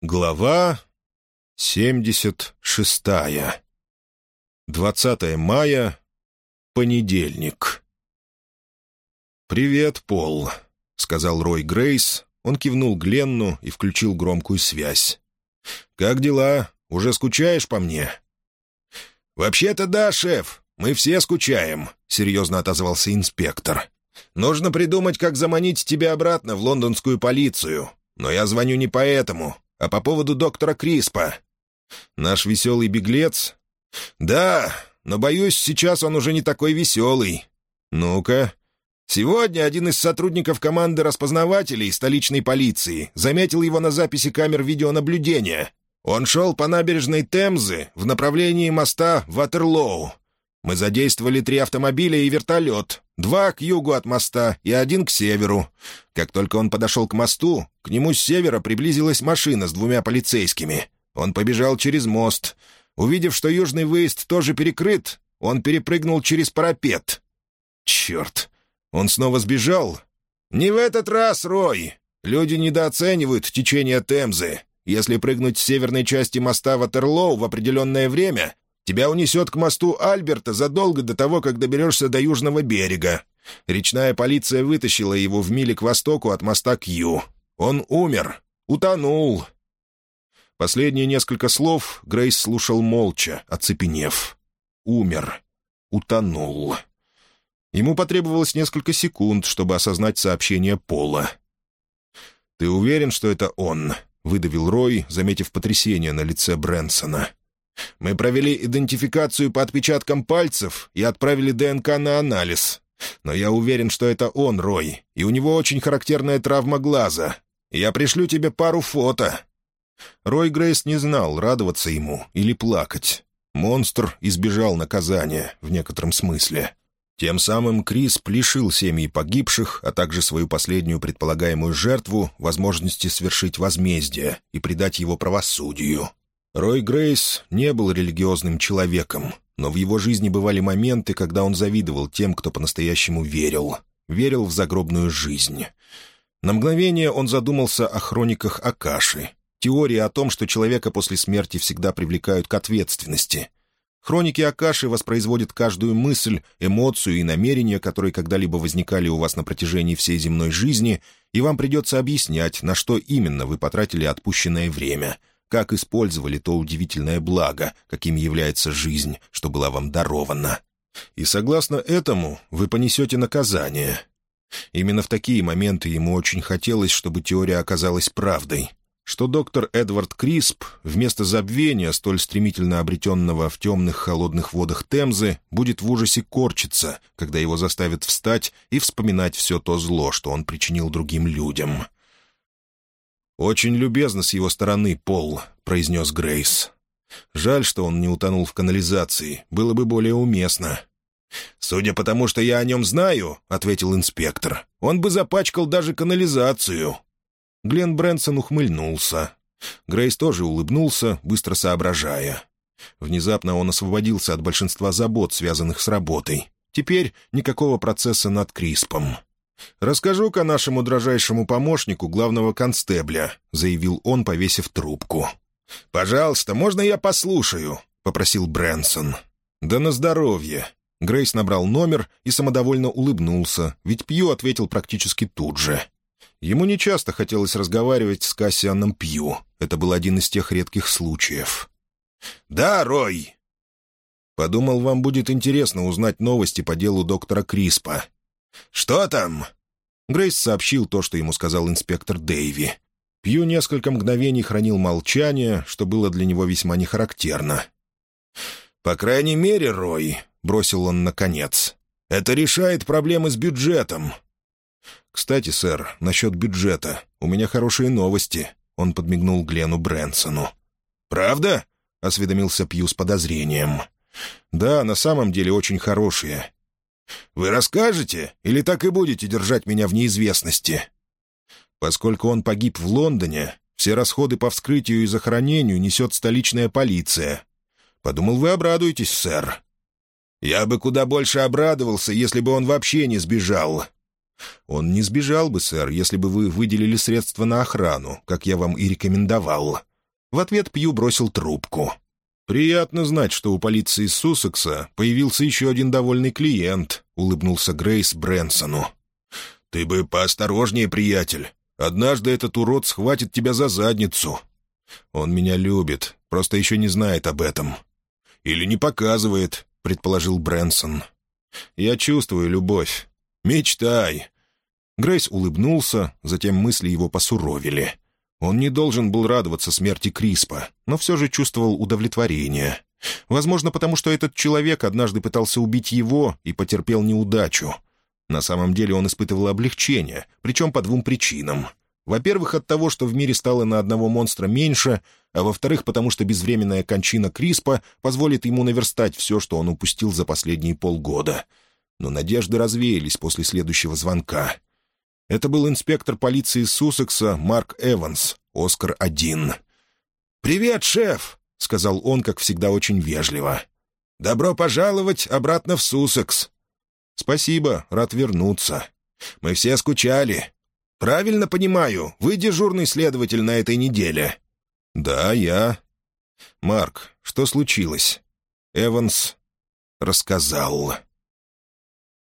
Глава 76. 20 мая. Понедельник. «Привет, Пол», — сказал Рой Грейс. Он кивнул Гленну и включил громкую связь. «Как дела? Уже скучаешь по мне?» «Вообще-то да, шеф. Мы все скучаем», — серьезно отозвался инспектор. «Нужно придумать, как заманить тебя обратно в лондонскую полицию. Но я звоню не поэтому а по поводу доктора Криспа. Наш веселый беглец? Да, но, боюсь, сейчас он уже не такой веселый. Ну-ка. Сегодня один из сотрудников команды распознавателей столичной полиции заметил его на записи камер видеонаблюдения. Он шел по набережной Темзы в направлении моста Ватерлоу. Мы задействовали три автомобиля и вертолет. Два к югу от моста и один к северу. Как только он подошел к мосту, к нему с севера приблизилась машина с двумя полицейскими. Он побежал через мост. Увидев, что южный выезд тоже перекрыт, он перепрыгнул через парапет. Черт! Он снова сбежал? Не в этот раз, Рой! Люди недооценивают течение Темзы. Если прыгнуть с северной части моста Ватерлоу в определенное время, Тебя унесет к мосту Альберта задолго до того, как доберешься до южного берега. Речная полиция вытащила его в миле к востоку от моста Кью. Он умер. Утонул». Последние несколько слов Грейс слушал молча, оцепенев. «Умер. Утонул». Ему потребовалось несколько секунд, чтобы осознать сообщение Пола. «Ты уверен, что это он?» — выдавил Рой, заметив потрясение на лице Брэнсона. Мы провели идентификацию по отпечаткам пальцев и отправили ДНК на анализ. Но я уверен, что это он, Рой, и у него очень характерная травма глаза. Я пришлю тебе пару фото». Рой Грейс не знал, радоваться ему или плакать. Монстр избежал наказания, в некотором смысле. Тем самым Крис лишил семьи погибших, а также свою последнюю предполагаемую жертву возможности свершить возмездие и предать его правосудию. Рой Грейс не был религиозным человеком, но в его жизни бывали моменты, когда он завидовал тем, кто по-настоящему верил. Верил в загробную жизнь. На мгновение он задумался о хрониках Акаши, теории о том, что человека после смерти всегда привлекают к ответственности. Хроники Акаши воспроизводят каждую мысль, эмоцию и намерение, которые когда-либо возникали у вас на протяжении всей земной жизни, и вам придется объяснять, на что именно вы потратили отпущенное время — как использовали то удивительное благо, каким является жизнь, что была вам дарована. И согласно этому вы понесете наказание. Именно в такие моменты ему очень хотелось, чтобы теория оказалась правдой, что доктор Эдвард Крисп вместо забвения, столь стремительно обретенного в темных холодных водах Темзы, будет в ужасе корчиться, когда его заставят встать и вспоминать все то зло, что он причинил другим людям. «Очень любезно с его стороны, Пол», — произнес Грейс. «Жаль, что он не утонул в канализации. Было бы более уместно». «Судя по тому, что я о нем знаю», — ответил инспектор, — «он бы запачкал даже канализацию». Глен Брэнсон ухмыльнулся. Грейс тоже улыбнулся, быстро соображая. Внезапно он освободился от большинства забот, связанных с работой. Теперь никакого процесса над Криспом. «Расскажу-ка нашему дрожайшему помощнику главного констебля», — заявил он, повесив трубку. «Пожалуйста, можно я послушаю?» — попросил Брэнсон. «Да на здоровье». Грейс набрал номер и самодовольно улыбнулся, ведь Пью ответил практически тут же. Ему нечасто хотелось разговаривать с Кассианом Пью. Это был один из тех редких случаев. «Да, Рой!» «Подумал, вам будет интересно узнать новости по делу доктора Криспа. «Что там?» Грейс сообщил то, что ему сказал инспектор Дэйви. Пью несколько мгновений хранил молчание, что было для него весьма нехарактерно. «По крайней мере, Рой», — бросил он наконец, — «это решает проблемы с бюджетом». «Кстати, сэр, насчет бюджета. У меня хорошие новости», — он подмигнул Глену Брэнсону. «Правда?» — осведомился Пью с подозрением. «Да, на самом деле очень хорошие. Вы расскажете или так и будете держать меня в неизвестности?» Поскольку он погиб в Лондоне, все расходы по вскрытию и захоронению несет столичная полиция. Подумал, вы обрадуетесь, сэр. Я бы куда больше обрадовался, если бы он вообще не сбежал. Он не сбежал бы, сэр, если бы вы выделили средства на охрану, как я вам и рекомендовал. В ответ Пью бросил трубку. «Приятно знать, что у полиции Суссекса появился еще один довольный клиент», — улыбнулся Грейс Брэнсону. «Ты бы поосторожнее, приятель. Однажды этот урод схватит тебя за задницу. Он меня любит, просто еще не знает об этом». «Или не показывает», — предположил Брэнсон. «Я чувствую любовь. Мечтай». Грейс улыбнулся, затем мысли его посуровили. Он не должен был радоваться смерти Криспа, но все же чувствовал удовлетворение. Возможно, потому что этот человек однажды пытался убить его и потерпел неудачу. На самом деле он испытывал облегчение, причем по двум причинам. Во-первых, от того, что в мире стало на одного монстра меньше, а во-вторых, потому что безвременная кончина Криспа позволит ему наверстать все, что он упустил за последние полгода. Но надежды развеялись после следующего звонка — это был инспектор полиции Суссекса Марк Эванс, Оскар-1. «Привет, шеф!» — сказал он, как всегда, очень вежливо. «Добро пожаловать обратно в Суссекс!» «Спасибо, рад вернуться. Мы все скучали. Правильно понимаю, вы дежурный следователь на этой неделе?» «Да, я». «Марк, что случилось?» Эванс рассказал.